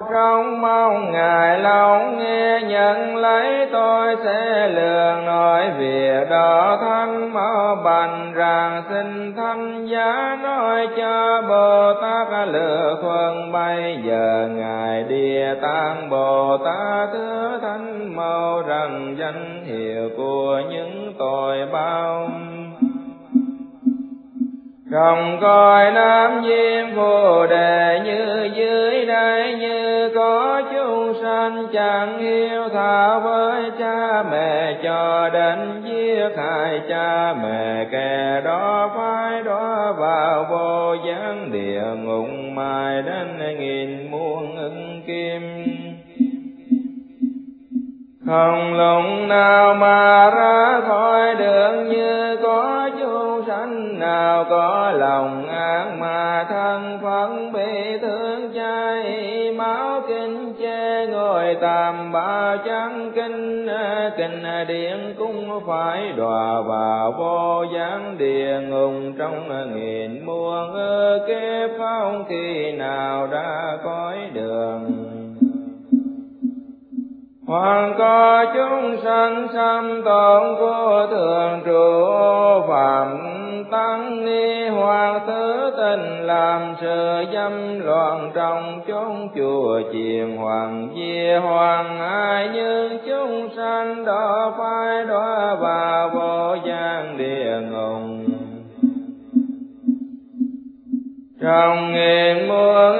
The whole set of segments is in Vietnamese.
trong mong ngài lâu nghe nhận lấy tôi sẽ lường nói việc đó thanh mau bành rằng xin thanh giá nói cho bồ tát lựa khuân bây giờ ngài địa tạng bồ tát thứ thanh mau rằng danh hiệu của những tội bao Trồng coi nam diêm phù đề như dưới đây như có chúng sanh chẳng yêu tha với cha mẹ, cho đến giết hại cha mẹ, kẻ đó phải đó vào vô gián địa, ngục mai đến nghìn muôn ưng kim. Không lòng nào mà ra khỏi đường như có thánh nào có lòng ác mà thân phận bị thương chay, máu kinh che ngồi tạm ba chẳng kinh kinh điện cũng phải đọa vào vô gián địa ngục trong nghìn muôn ơ kế phong khi nào ra cõi đường. Hoàng có chúng sanh xâm tổn của thường trụ, phạm tăng ni hoàng thứ tình làm sự dâm loạn trong chốn chùa chiền hoàng diê hoàng ai nhưng chúng sanh đó phải đó và vô gian địa ngục. Trong nghìn muôn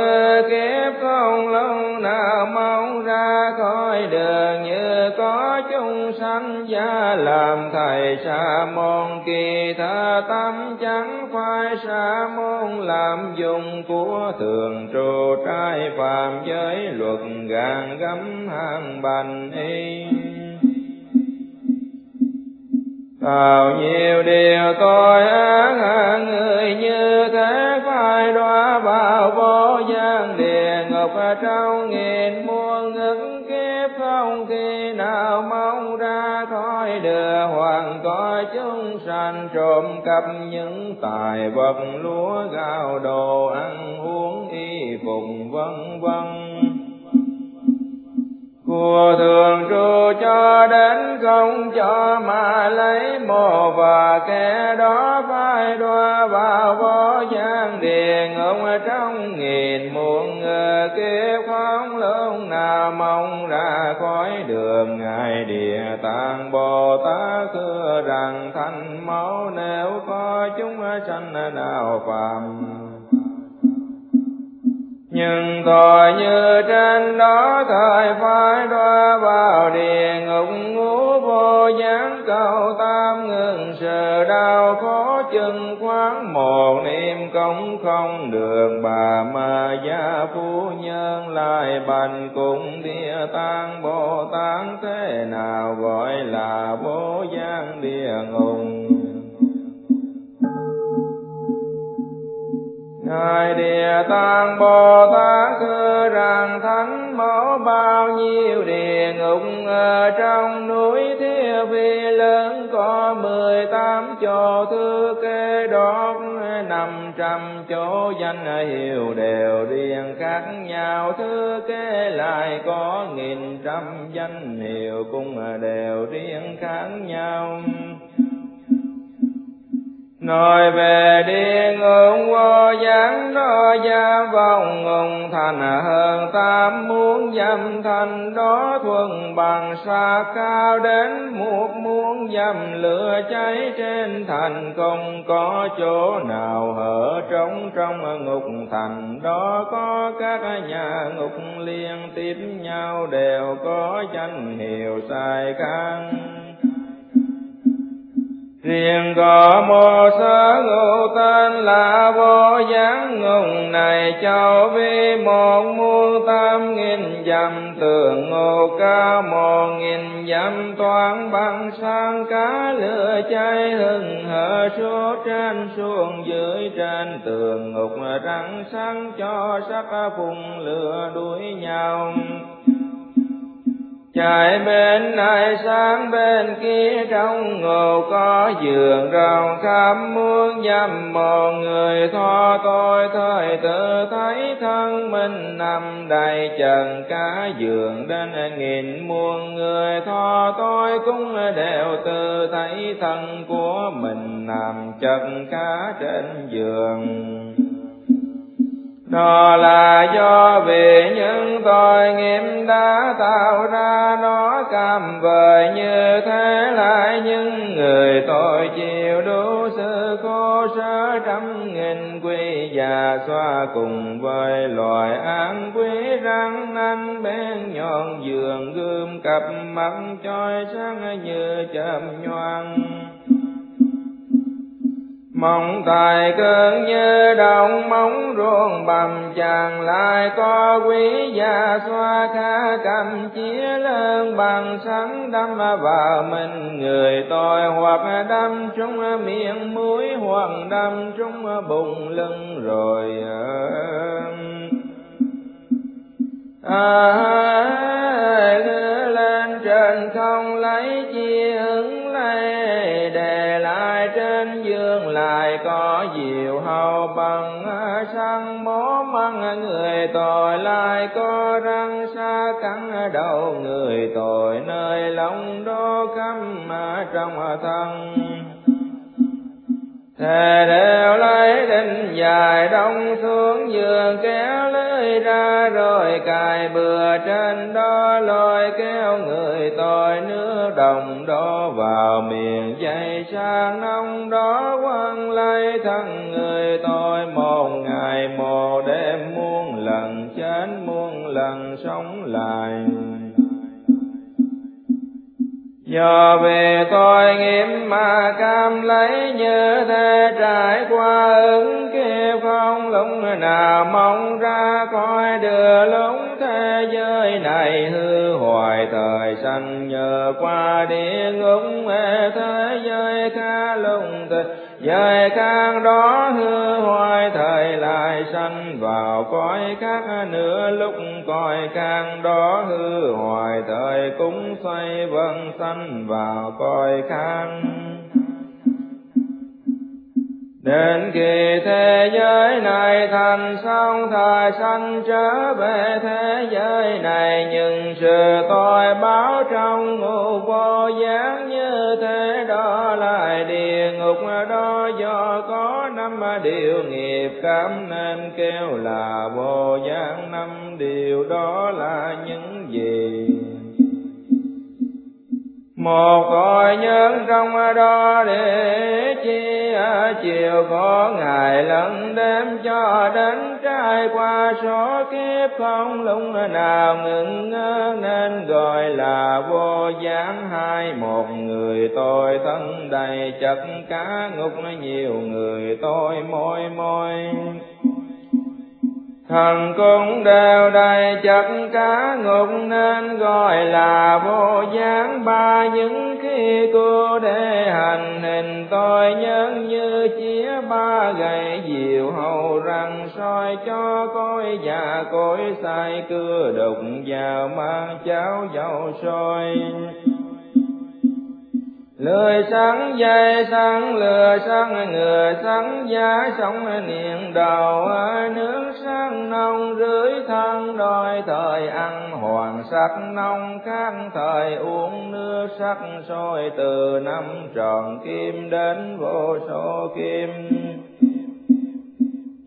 kiếp không lâu nào mong ra khỏi đường như có chúng sanh gia làm thầy sa môn kỳ tha tâm, chẳng phải sa môn làm dùng của thường trụ trai phạm giới luật gàn gấm hàng bành y bao nhiêu điều tôi ác người như thế phải đọa vào vô gian địa ngục. Trong nghìn muôn ngức kiếp, không khi nào mong ra khỏi đưa hoàng. Coi chúng sanh trộm cắp những tài vật, lúa gạo đồ ăn uống y phục, vân vân của thường trụ cho đến không cho mà lấy mồ và kẻ đó phải đoa vào vô gian điền. Ông trong nghìn muôn người kiếp không lúc nào mong ra khỏi đường, ngài địa tạng bồ tát thưa rằng, thanh máu nếu có chúng sanh nào phạm nhưng tội như trên đó thời phải đọa vào địa ngục ngũ vô gián cầu tam ngừng sự đau khó chân quán một niệm công không được. Bà ma gia phu nhân lại bành cùng địa tạng bồ tát, thế nào gọi là vô gián địa ngục Ngài Địa Tạng Bồ Tát thưa rằng thánh mẫu bao nhiêu địa ngục ở trong núi thiêu Vi lớn có mười tám chỗ thư kê đốt, năm trăm chỗ danh hiệu đều riêng khác nhau. Thư kê lại có nghìn trăm danh hiệu cũng đều riêng khác nhau nói về địa ngục vô gián đó gia vong ngùng thành hơn. Tam muốn dâm thành, đó thuần bằng xa cao đến một muốn dâm lửa cháy trên thành. Không có chỗ nào hở trống trong ngục thành. Đó có các nhà ngục liên tiếp nhau, đều có danh hiệu sai khang riêng có một sơ ngụ tên là vô gián ngùng này châu vi một muôn tam nghìn dặm, tường ngô ca một nghìn dặm, toán bằng sang cá lửa cháy hừng hở, số trên xuống dưới trên, tường ngục răng sáng cho sắc phùng lửa đuổi nhau. Chạy bên này sáng bên kia trong ngộ, có giường rào khắp muôn dăm một người tho tôi thời tự thấy thân mình nằm đầy trần cả giường đến nghìn muôn người. Tho tôi cũng đều tự thấy thân của mình nằm trần cả trên giường đó là do vì những tội nghiệp đã tạo ra, nó cam vời như thế lại. Những người tội chịu đủ sự khổ sở trăm nghìn quy già xoa cùng với loài an quý răng nanh bên nhọn giường gươm cặp mắt chói sáng như chớm nhoang mong tài cơn như đồng móng ruộng bầm chàng lại có quý gia xoa khá cầm chia lớn bằng sắn đâm vào mình. Người tôi hoặc đâm trong miệng mũi hoặc đâm trong bụng lưng rồi à, lên trên không lấy chi ứng kinh dương lại có diệu hầu bằng sang bố măng người tội, lại có răng xa cắn đầu người tội, nơi lòng đô căm trong thân Thề đều lấy đinh dài đông xuống giường kéo lưới ra, rồi cài bừa trên đó lôi kéo người tôi nước đồng đó vào miền dây sang nông đó quăng lấy thân người tôi một ngày một đêm muôn lần, chết muôn lần sống lại. Do về tôi nghiêm mà cam lấy như thế, trải qua ứng kiếp không lúc nào mong ra coi đưa lúc thế giới này. Hư hoài thời sanh nhờ qua địa ngục thế giới khá lung tình Dời khang đó hư hoài, thời lại sanh vào cõi khác nữa lúc cõi càng đó hư hoài, thời cũng xoay vân sanh vào cõi khác. Đến kỳ thế giới này thành xong, thời sanh trở về thế giới này. Nhưng sự tội báo trong ngục vô gián như thế đó lại địa ngục đó. Do có năm điều nghiệp cảm nên kêu là vô gián. Năm điều đó là những gì? Một cõi nhân trong đó để chi chiều, có ngày lẫn đêm cho đến trải qua số kiếp không lúc nào ngừng ngơ nên gọi là vô gián. Hai một người tôi thân đầy chất cá ngục, nhiều người tôi môi môi thần cũng đều đầy chất cá ngục nên gọi là vô gián. Ba những khi cô để hành hình, tôi nhân như chia ba gậy diều hầu răng soi cho cối già, cối sai cưa đục vào mang cháo dầu sôi. Lười sáng dây sáng lừa sáng người sáng, giá sống niệm đầu nước sáng nông, rưới thân đôi thời ăn hoàng sắc nông khác thời uống nước sắc sôi, từ năm tròn kim đến vô số kim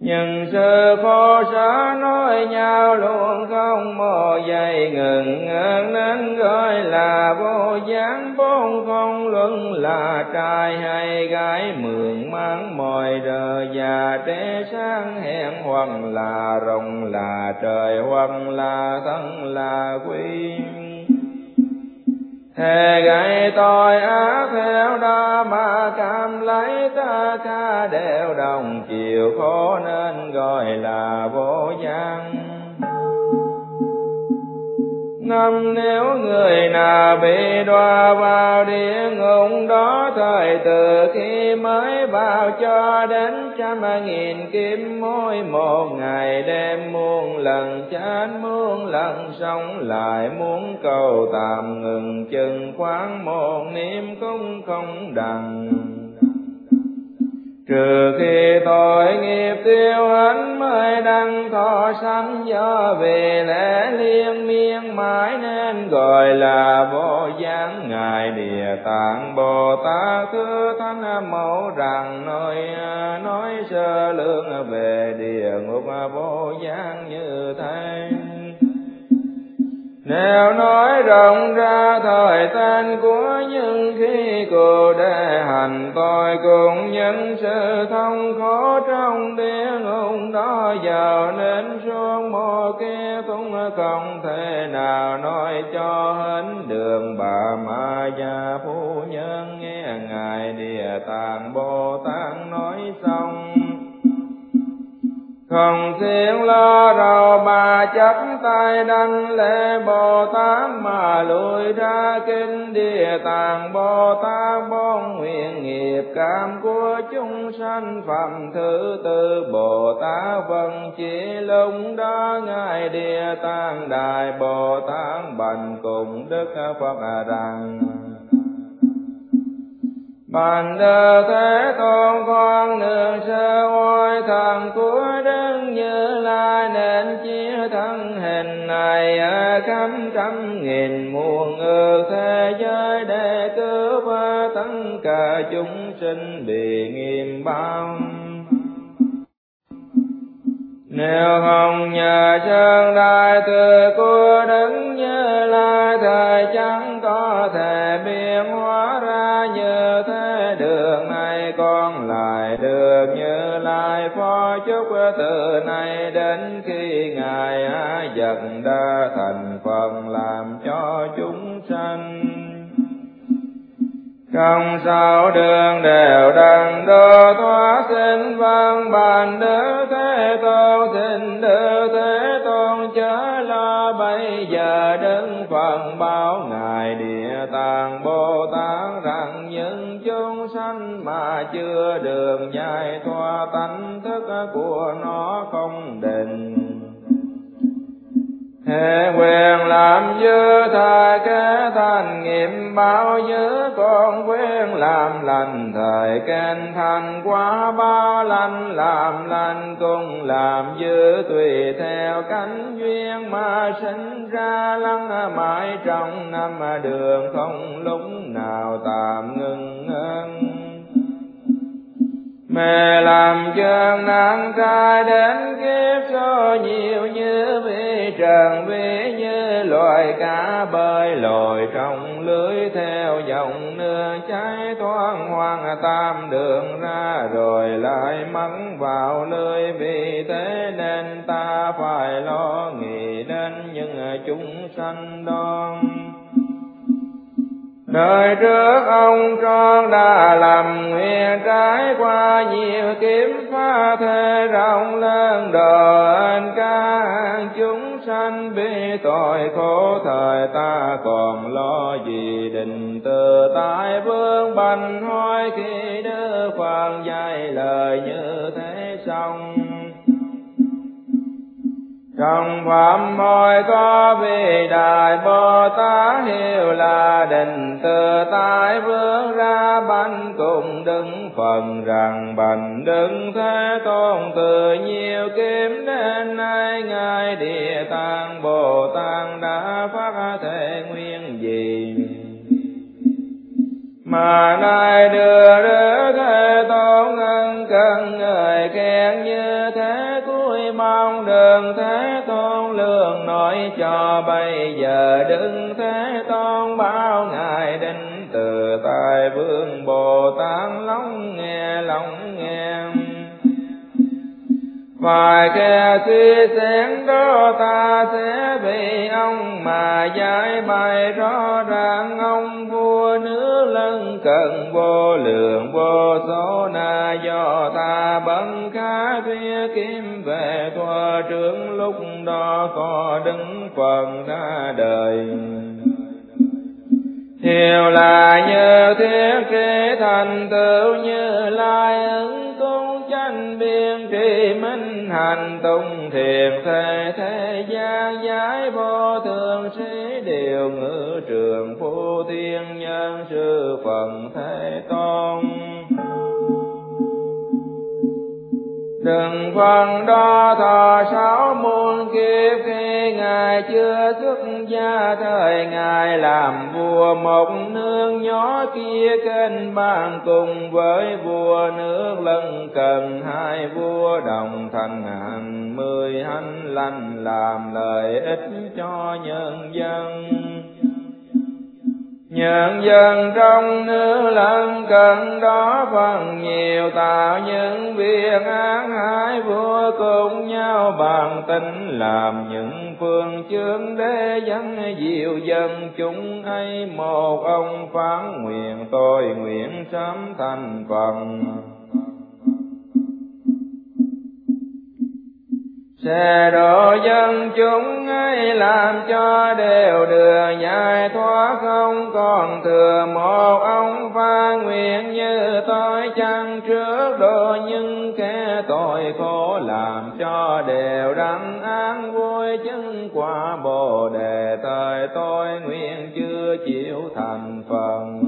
nhưng sư khổ sở nói nhau luôn không mò dày ngừng nên gọi là vô gián bốn không luận là trai hay gái, mượn mang mọi đời già trẻ sáng hẹn, hoặc là rồng là trời, hoặc là thân là quy Thề gậy tội ác theo đó mà cảm lấy ta ca đều đồng, chiều khổ nên gọi là vô gian năm nếu người nào bị đọa vào địa ngục, đó thời từ khi mới vào cho đến trăm nghìn kim mỗi một ngày đêm muôn lần, chết muôn lần, sống lại muốn cầu tạm ngừng chừng khoảng một niệm cũng không đằng trừ khi tội nghiệp tiêu hết mới đăng thọ sanh do về lẽ liên miên mãi nên gọi là vô gián ngài địa tạng bồ tát, thứ thánh mẫu rằng nói nói sơ lương về địa ngục vô gián như thế nếu nói rộng ra thời tan của những khi cô đề hành tôi cùng những sự thông khổ trong địa ngục đó. Giờ nên xuống mô kia cũng không thể nào nói cho hết đường bà ma gia phu nhân. Nghe ngài địa tạng bồ tát nói xong không thiên lo rầu bà chấp tay đăng lễ Bồ Tát mà lùi ra kinh địa tạng. Bồ Tát bon nguyện nghiệp cảm của chúng sanh phẩm thứ tư. Bồ Tát vân chỉ lúc đó ngài địa tạng. Đại Bồ Tát bành cùng Đức Phật rằng Bàn đơ thế tôn con đường sơ oai thần của Đức Như Lai nên chia thân hình này ở khắp trăm nghìn muôn ước thế giới để cứu tất cả chúng sinh bị nghiêm bao. Nếu không nhờ chân đại từ của Đức Như Lai, thời chẳng có thể biến hóa từ nay đến khi ngài dần đa thành phần làm cho chúng sanh. Không sao đường đều đằng đô thoát sinh văn vâng, bàn đức thế tôn, xin đức thế tôn, chớ lo bây giờ đứng phần báo ngài địa tạng bồ tát rằng những chúng sanh mà chưa đường giải thoa tánh thức của không định. Hệ quyền làm dư thời kế thành nghiệm bao dư con quyền làm lành thời can thành khai đến kiếp số nhiều như vi trần, vi như loài cá bơi lội trong lưới theo dòng nước cháy toan hoang tam đường ra rồi lại mắng vào lưới vì thế nên ta phải lo nghĩ đến những chúng sanh đoan Đời trước ông con đã làm nguyện trái qua nhiều kiếm pha thế rộng lớn đền ca chúng sanh bị tội khổ thời ta còn lo gì định từ tại vương bành hoi khi đức Phật dạy lời như thế xong trong phạm mọi có vị đại bồ tát hiệu là định, từ tại vướng ra bánh cùng đứng phần rằng bành đứng thế tôn từ nhiều kiếm đến nay ngài địa tạng bồ tát đã phát thể nguyên gì? Mà nay đưa đến phải kẻ suy xét đó ta Ngài chưa xuất gia, thời Ngài làm vua một nước nhỏ kia kênh bàn cùng với vua nước lân cần hai vua đồng thành hàng mười hành lành làm lợi ích cho nhân dân nhận dân trong nước lân cận đó phần nhiều tạo những việc ác hại vua cùng nhau bằng tình làm những phương chương để dẫn diệu dân chúng ấy. Một ông phán nguyện tôi nguyện sớm thành phần sẽ độ dân chúng ấy làm cho đều được giải thoát không còn thừa một ông pha nguyện như tôi chăng trước độ những kẻ tội khổ làm cho đều đắng an vui chứng quả bồ đề thời tôi nguyện chưa chịu thành phần.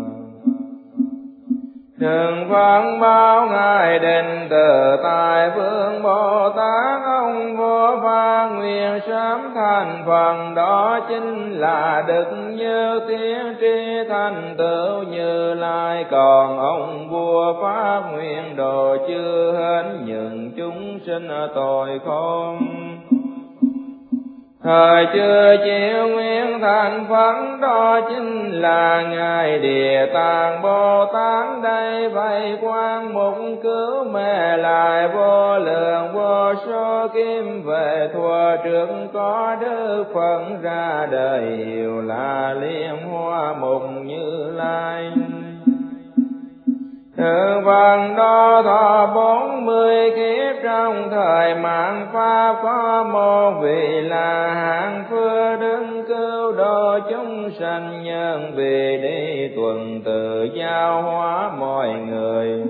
Thường phấn báo ngài định từ tại vương Bồ Tát ông vô pha nguyện sám thành phần, đó chính là đức như tiếng tri thành tựu như lai. Còn ông vua pháp nguyện đồ chưa hết những chúng sinh tội không Thời chưa chịu nguyện thành phấn đó chính là Ngài Địa Tạng Bồ Tát. Đây vậy quan mục cứu mẹ lại vô lượng vô số kim về thua trước có đức Phật ra đời hiểu là liên hoa mục như lai. Thượng phần đo thọ bốn mươi kiếp trong thời mạng Pháp có một vị là hạng phưa đứng cứu độ chúng sanh nhân vì đi tuần tự giao hóa mọi người.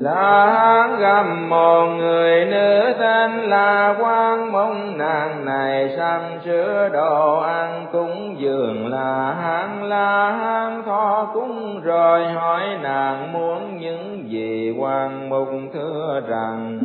Lá hán gầm một người nữ tên là quan mong nàng này sang sữa đồ ăn cúng dường là hán. Là hán thọ cúng rồi hỏi nàng muốn những gì quan mục thưa rằng.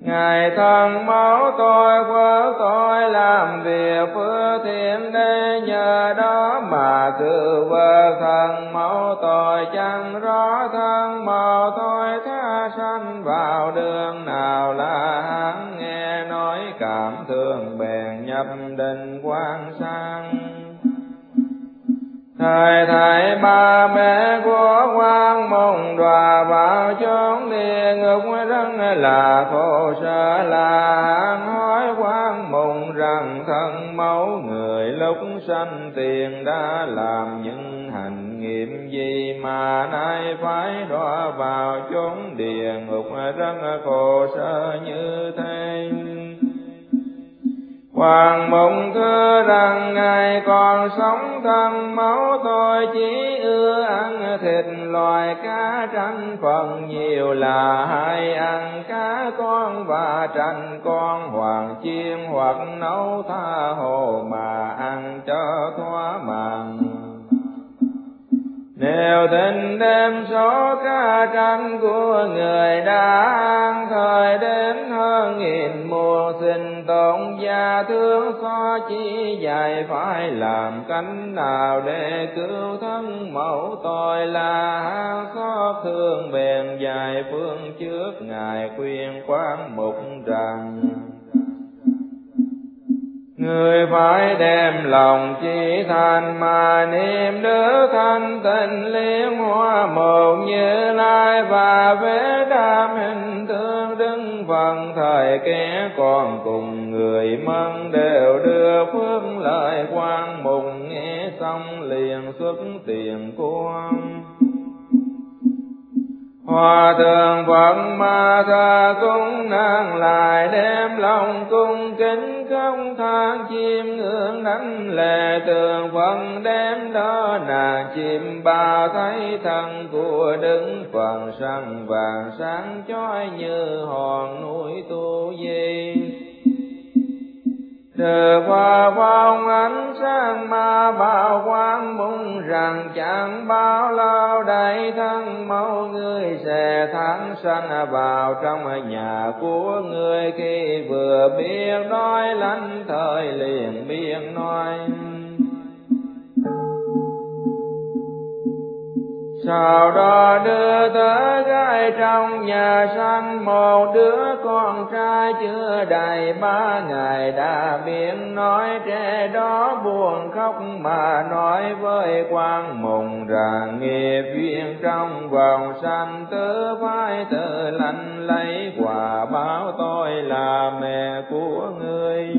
Ngài thân máu tôi vỡ tôi làm việc phước thiện để nhờ đó mà cứ vợ thân máu tôi chẳng rõ thân màu tôi tha sanh vào đường nào là hắn nghe nói cảm thương bèn nhập định quan sang. Thời thầy ba mẹ của quan mong đòa vào chốn địa ngục rất là khổ sở. Là hỏi quan mong rằng thân mẫu người lúc sanh tiền đã làm những hành nghiệm gì mà nay phải đọa vào chốn địa ngục rất khổ sở như thế? Hoàng mộng thơ rằng, Ngài còn sống thân máu tôi, chỉ ưa ăn thịt loài cá tranh phần nhiều là hay ăn cá con và tranh con hoàng chiên hoặc nấu tha hồ mà ăn cho thỏa màng nếu tình đêm số ca tranh của người đã an thời đến hơn nghìn mùa sinh tồn gia thương so chi dài phải làm cánh nào để cứu thân mẫu tội là khó thương bền dài phương trước ngài khuyên quan mục rằng. Người phải đem lòng chỉ thành mà niệm đức thanh tịnh liên hoa một như lai và vế đam hình thương đứng phần thời kẻ còn cùng người mân đều đưa phước lợi quan mùng nghe xong liền xuất tiền quan Hòa thượng Phật ma tha cung nàng lại đem lòng cung kính không than chim ngưỡng đánh lệ tường phần đem đó nàng chim ba thấy thân của đứng phần sân vàng sáng chói như hòn núi tu di từ qua phong ánh sáng ma bao quang mong rằng chẳng bao lâu đây thân mẫu người sẽ thắng sanh vào trong nhà của người khi vừa biết nói lánh thời liền biết nói. Sau đó đưa tới gái trong nhà sanh một đứa con trai chưa đầy ba ngày đã biến. Nói trẻ đó buồn khóc mà nói với quan mùng rằng nghiệp duyên trong vòng sanh tứ phải tự lành lấy quả báo tôi là mẹ của người.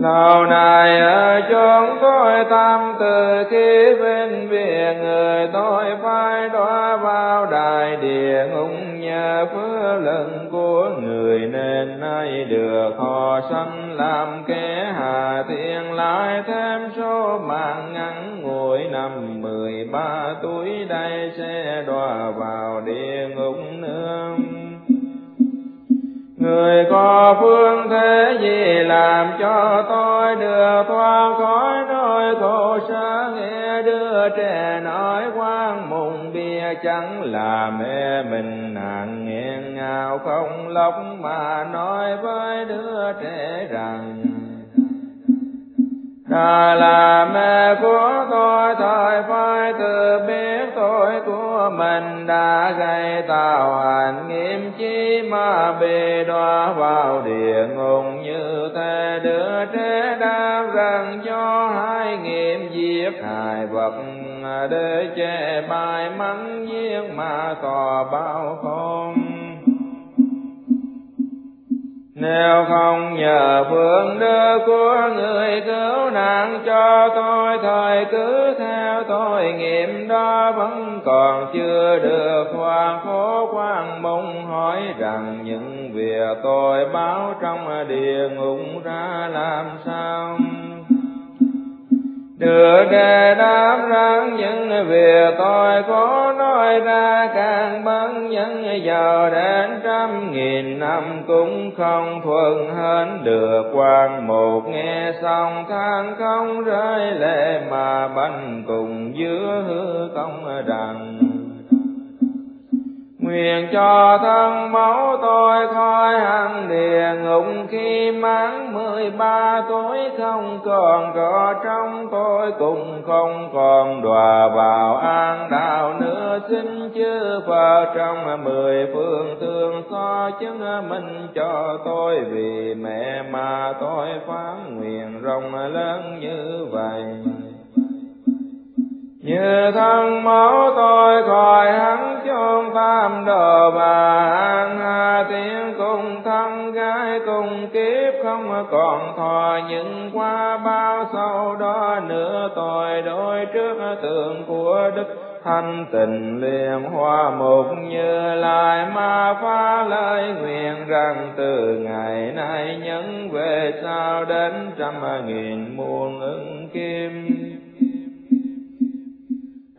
Lâu nay ở ờ, chốn tôi tâm từ khi bên biển người tôi phải đọa vào đại địa ngục nhờ phước lần của người nên nay được họ sanh làm kẻ hà thiên lại thêm số mạng ngắn ngủi năm mười ba tuổi đây sẽ đọa vào địa ngục nương. Người có phương thế gì làm cho tôi được thoát khỏi nỗi khổ sở? Nghe đưa trẻ nói quan mùng bia chẳng là mẹ mình. Nàng nghiêng ngào không lóc mà nói với đứa trẻ rằng đã là mẹ của tôi thời phải tự biết tội của mình đã gây tạo hành nghiêm chi mà bị đọa vào địa ngục như thế đứa trẻ đáp rằng do hai nghiệm giết hại vật để che bài mắng giết mà có bao không nếu không nhờ phương đức của người cứu nạn cho tôi thời cứ theo tôi. Nghiệm đó vẫn còn chưa được hoàn khổ quan mong hỏi rằng, những việc tôi báo trong địa ngục ra làm sao? Được đề đáp rằng những việc tôi có nói ra, càng bấn những giàu đến trăm nghìn năm cũng không thuận hơn được quan một nghe xong, than không rơi lệ mà bánh cùng giữa hư công rằng Nguyện cho thân máu tôi khỏi hẳn địa ngục khi mãn mười ba tuổi không còn có trong tôi, cũng không còn đọa vào an đạo nữa. Xin chư Phật trong mười phương thương so chứng minh cho tôi, vì mẹ mà tôi phán nguyện rộng lớn như vậy như thân máu tôi khỏi hắn chôn tam đồ bà an hà tiên cùng thân gái cùng kiếp không còn thò những qua bao sau đó nữa tôi đối trước tượng của đức thanh tình liền hoa mục như lại ma phá lời nguyện rằng từ ngày nay nhấn về sau đến trăm nghìn muôn ứng kim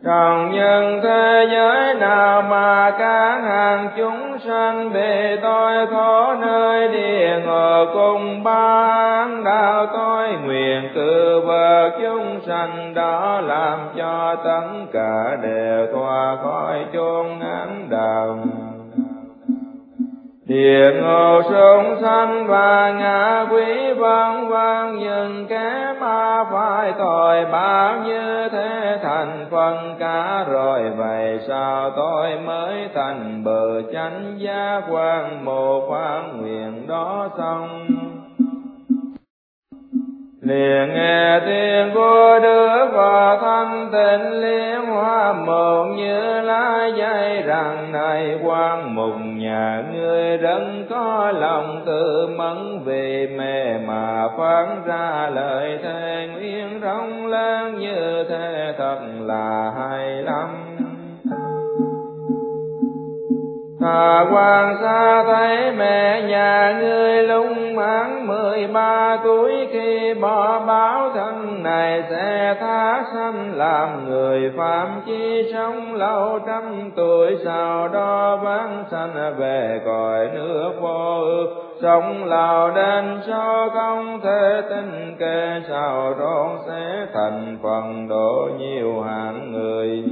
còn nhân thế giới nào mà các hàng chúng sanh bị tôi có nơi địa ngục cùng ban đạo tôi nguyện từ vợ chúng sanh đó làm cho tất cả đều thoa khỏi chôn ngắn đạo địa ngục sông sanh và ngã quỷ vân vân, nhưng kẻ ma phải tội bao như thế thành phần cả. Rồi vậy sao tôi mới thành bờ chánh giá quan, một quan nguyện đó xong? Liền nghe tiếng của đức và thanh tịnh liên hoa một như lá dây rằng này quan mục nhà ngươi đấng có lòng tự mẫn vì mẹ mà phán ra lời thề nguyện rong lớn như thế thật là hay lắm. Thà quan xa thấy mẹ nhà ngươi lung mãn mười ba tuổi khi bỏ báo thân này sẽ tha sanh làm người phạm chi sống lâu trăm tuổi. Sau đó vãng sanh về cõi nước vô ước sống lào đen số không thể tin kê. Sao trốn sẽ thành phần độ nhiều hạng người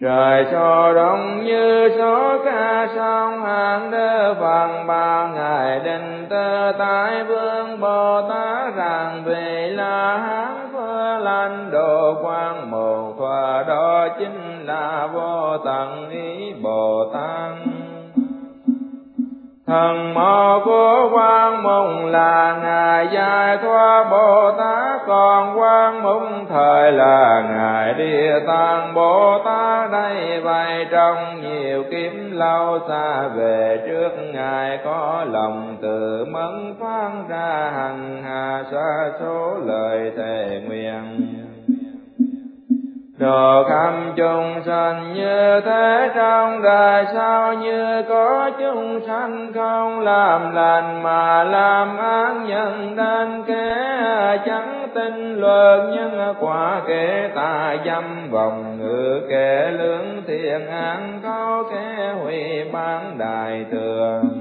trời cho đông như số ca sông hàng đơ phần ba ngày định tơ tại vương bồ tát rằng về là hán phơ lan độ quan mồ phơ đó chính là vô tận ý bồ tát. Thần mô của quan mùng là ngài giải thoát bồ tát. Còn quan mùng thời là ngài địa tạng bồ tát đây vai trong nhiều kiếm lâu xa về trước, ngài có lòng từ mẫn phát ra hằng hà, xa số lời thề nguyện. Đồ khắp chúng sanh như thế trong đời sao như có chúng sanh không làm lành mà làm ác nhân đến kẻ chẳng tin luật nhân quả kẻ ta dâm vòng ngự, kẻ lương thiện án có kẻ hủy bán đại thường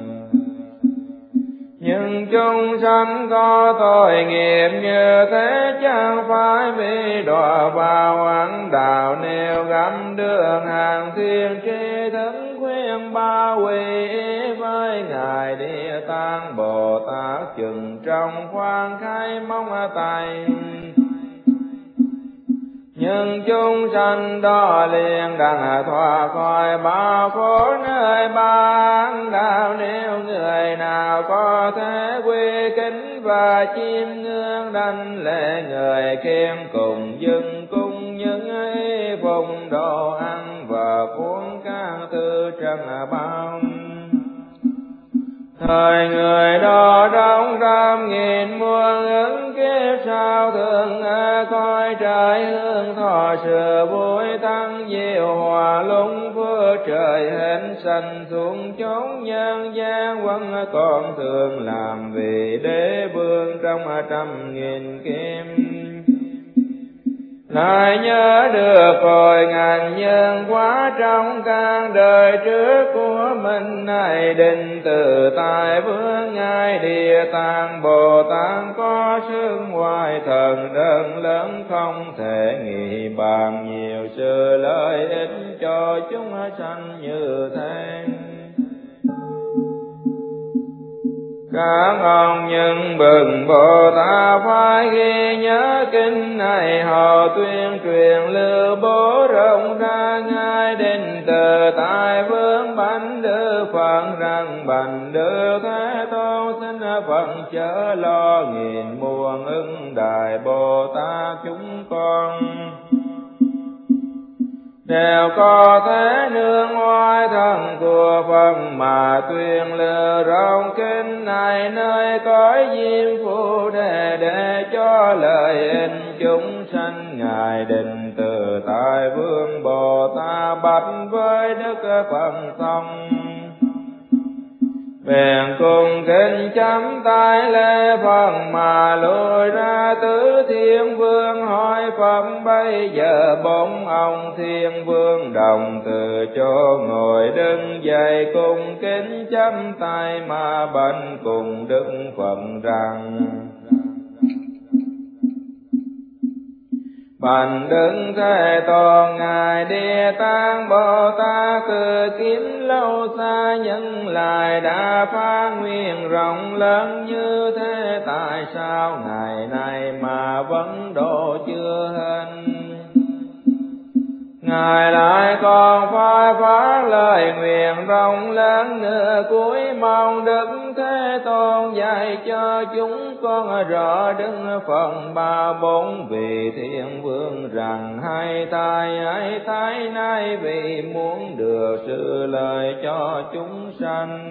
nhưng chúng sanh có tội nghiệp như thế, chẳng phải bị đọa vào ẩn đạo nêu gắm đường hàng thiên tri thức khuyên ba quỳ với ngài địa tạng bồ tát chừng trong khoan khai mong tay nhưng chúng sanh đó liền đặng thoát khỏi bao khổ nơi ban đạo nếu người nào có thể quy kính và chiêm ngưỡng đảnh lễ người khen cùng dưng cung những ý phụng đồ ăn và cuốn các thư trần bao thời người đó trong trăm nghìn muôn ứng kiếp sao thường coi trời hương thọ sự vui tăng diệu hòa lung phước trời hến sanh xuống chốn nhân gian. Vẫn còn thường làm vì đế vương trong trăm nghìn kim Ngài nhớ được hồi ngàn nhân quá trong căn đời trước của mình. Này định từ tại vương, ngài địa tạng, bồ tát có sức ngoài thần đơn lớn không thể nghĩ bàn. Nhiều sự lợi ích cho chúng sanh như thế. Các ông nhân bừng bồ tát phải ghi nhớ kinh này, họ tuyên truyền lưu bố rộng ra ngay đến từ tại vương bánh đức phật rằng, bành đức thế tôn xin phật chớ lo nghìn muôn ưng đại bồ tát chúng con đều có thế nương oai thần của Phật mà tuyên lừa rộng kinh này, nơi cõi diêm phù đề để cho lời in chúng sanh, ngài định từ tại vương bồ tát bạch với đức phật xong bèn cùng kính chấm tay lễ Phật mà lùi ra tứ thiên vương hỏi phẩm bây giờ bốn ông thiên vương đồng từ chỗ ngồi đứng dậy cùng kính chấm tay mà bành cùng đức Phật rằng. Bành đứng thế toàn ngài địa tạng bồ tát Cư kiếm lâu xa nhân lại đã phá nguyện rộng lớn như thế. Tại sao ngày nay mà vẫn độ chưa hết? Ngài lại còn phải phát lời nguyện rộng lớn nữa cuối mong Đức Thế Tôn dạy cho chúng con rõ đứng phần ba bốn vị thiên vương rằng hai tai hai thái nay vì muốn được sự lời cho chúng sanh.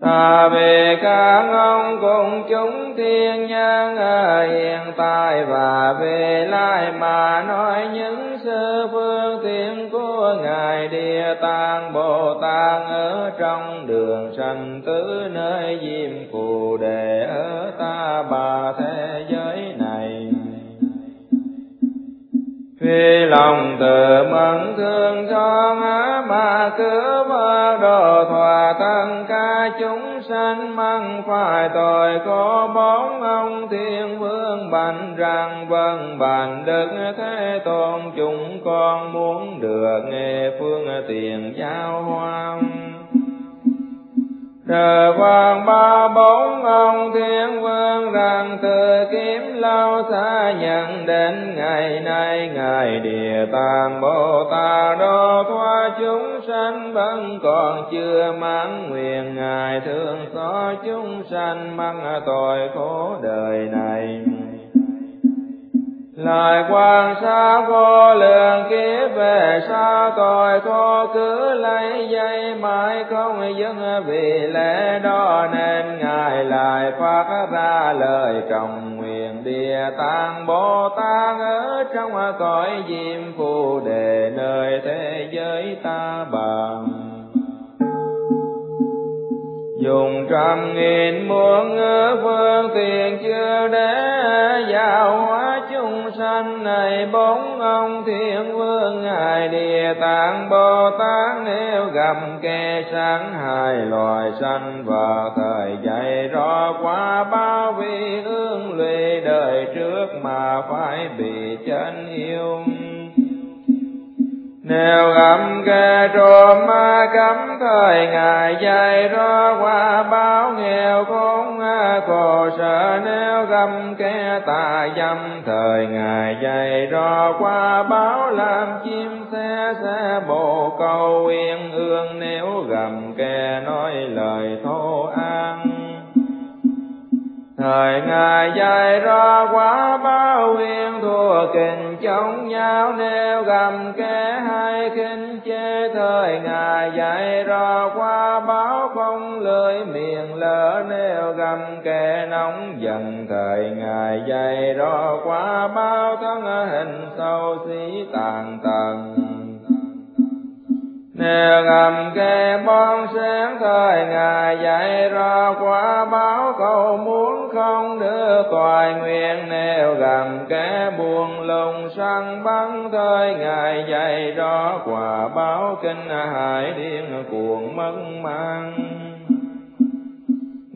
Ta về các ông cùng chúng thiên nhân ở à, hiện tại và về lai mà nói những sơ phương tiện của Ngài Địa Tạng Bồ Tát ở trong đường sanh tứ nơi diêm phù đề ở ta bà thế giới này khi lòng từ mẫn thương cho ngã mà cứ mơ đồ thỏa thân ca chúng sanh măng phải tội có bóng ông thiên vương bành rằng vâng bàn đức thế tôn chúng con muốn được nghe phương tiền giao hoang Trời quan ba bốn ông thiên vương rằng từ kiếm lâu xa nhận đến ngày nay, ngài địa tạng bồ tát đô thoa. Chúng sanh vẫn còn chưa mãn nguyện, ngài thương xót chúng sanh mắc tội khổ đời này. Lời quan sát vô lượng kiếp về sao tội khổ cứ lấy dây mãi không dưng vì lẽ đó nên Ngài lại phát ra lời trọng nguyện địa tạng Bồ Tát ở trong cõi diêm phù đề nơi thế giới ta bằng dùng trăm nghìn muôn phương tiện chưa để giáo hóa chúng sanh này, bốn ông thiên vương, ngài địa tạng, bồ tát, nếu gặp kẻ sáng, hai loài sanh và thời dạy rõ qua bao vị hương lụy đời trước mà phải bị chân yêu nếu âm kê trô ma cấm thời ngài dạy rõ qua báo nghèo khốn khổ sợ nếu gặp kẻ tà dâm thời ngài dạy rõ qua báo, làm chim xe xe bộ câu yên ương. Nếu gầm kẻ nói lời thô an thời ngài dạy ra quá, bao huyền thua kinh chống nhau, nêu gầm kẻ hay kinh chê thời ngài dạy ra quá, báo không lưỡi miệng lỡ, nêu gầm kẻ nóng giận. Thời ngài dạy ra quá, bao thân hình sâu xí tàn tầng nếu ngầm kê bon sáng thời ngài dạy ra quả báo cầu muốn không đưa toại nguyện. Nếu gầm kẻ buồn lùng săn bắn thời ngài dạy ra quả báo kinh hải điên cuồng mất mang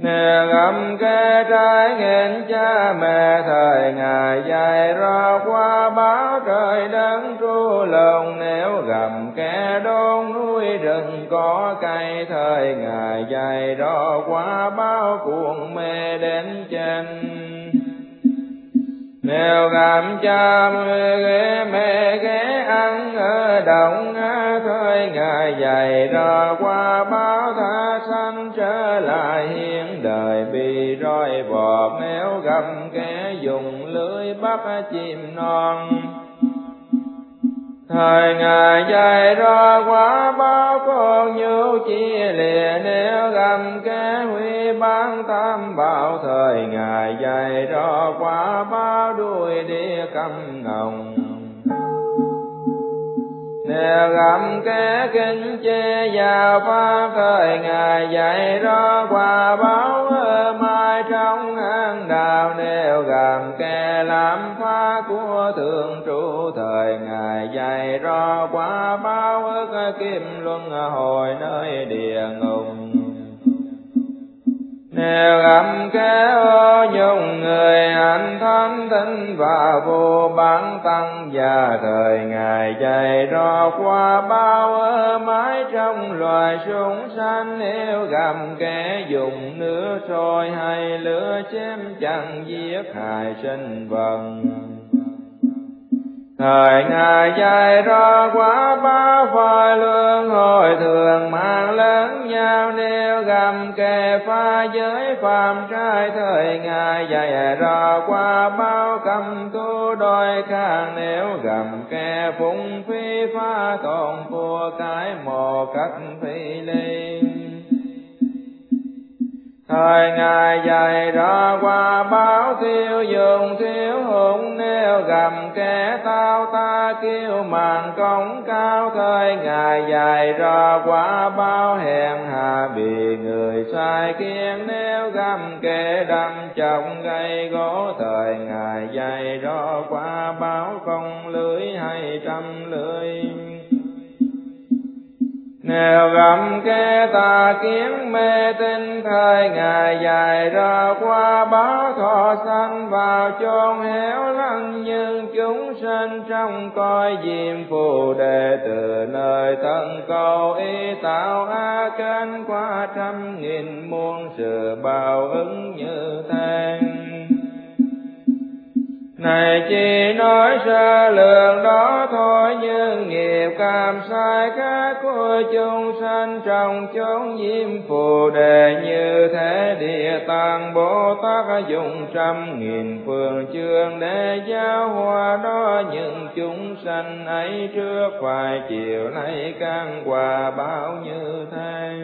Nè ngâm kê trái nghẹn cha mẹ, thời ngày dài ra qua báo trời đấng tru lòng nếu gầm kẻ đôn núi rừng có cây, thời ngày dài ra qua báo cuồng mê đến chân. Nếu gặp cha ghé mẹ ghé ăn ở động thời ngài dạy ra qua báo tha sanh trở lại roi vọt nếu gặp kẻ dùng lưới bắt chim non. Thời Ngài dạy ra quá, bao con nhu chia lìa nếu gặp kẻ huy bán tam bảo. Thời Ngài dạy ra quá, bao đuôi đi cầm ngồng nếu gặm kế kinh che và phá thời Ngài dạy rõ quả báo mai trong hang đào. Nếu gặm kẻ làm phá của thượng trụ thời Ngài dạy rõ quả báo ức kim luân hồi nơi địa ngục nếu âm kéo ô nhung người anh thánh tinh và vô bản tăng, và thời ngày chạy rõ qua bao ơ mái trong loài súng sanh nếu gặp kẻ dùng nước sôi hay lửa chém, chẳng giết hại sinh vật. Thời Ngài dạy ra quá ba phai lương, hồi thường mang lớn nhau nếu gầm kề pha giới phàm trai. Thời Ngài dạy ra qua bao cầm tu đôi khang nếu gầm kề phung phi pha tồn vua cái mồ cách phi linh thời ngày dạy ra qua báo tiêu dùng thiếu hụt nêu gầm kẻ tao ta kêu màn công cao. Thời ngày dài ra qua bao hèn hà bị người sai khiến nêu gầm kẻ đâm chồng gây gỗ. Thời ngày dài ra qua báo không lưới hay trăm lưới nếu gặm kê tà kiến mê tinh, thời ngày dài ra qua, báo thọ sanh vào chôn héo lăng nhưng chúng sinh trong coi diêm phù đề từ nơi thân cầu, y tạo a kênh qua trăm nghìn muôn sự bao ứng như thế này chỉ nói sơ lượng đó thôi, nhưng nghiệp cảm sai các của chúng sanh trong chốn diêm phù đề như thế địa tạng bồ tát dùng trăm nghìn phương chương để giáo hóa đó. Những chúng sanh ấy trước phải chiều nay căn quả bao như thế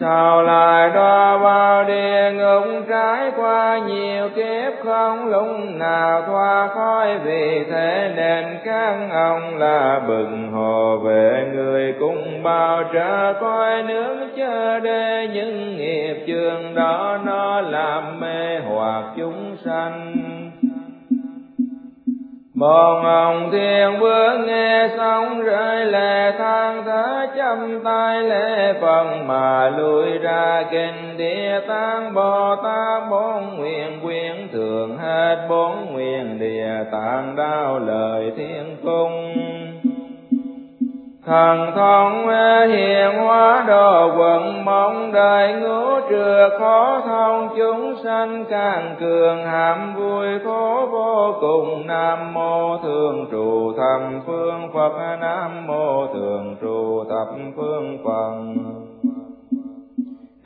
sao lại đo vào địa ngục trải qua nhiều kiếp không lúc nào thoa khói? Vì thế nên các ông là bừng hồ về người cùng bao trở coi nước chờ để những nghiệp trường đó nó làm mê hoặc chúng sanh một hồng thiên vương nghe xong rơi lệ than thở, chăm tay lễ phần mà lui ra kinh địa tạng bồ tát, bốn nguyện quyến thường hết bốn nguyện địa tạng, đau lời thiên cung thần thông hiện hóa đồ quận, mong đời ngũ trừa khó thông. Chúng sanh càng cường hàm vui khổ vô cùng. Nam mô thường trụ thập phương phật, nam mô thường trụ thập phương phật.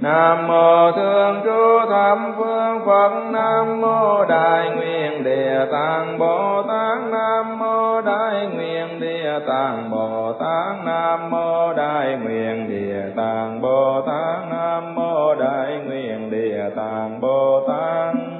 Nam mô thượng Chúa Thẩm Phương Phật, Nam mô Đại Nguyện Địa Tạng Bồ Tát, Nam mô Đại Nguyện Địa Tạng Bồ Tát, Nam mô Đại Nguyện Địa Tạng Bồ Tát, Nam mô Đại Nguyện Địa Tạng Bồ Tát.